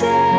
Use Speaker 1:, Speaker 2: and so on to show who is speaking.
Speaker 1: day.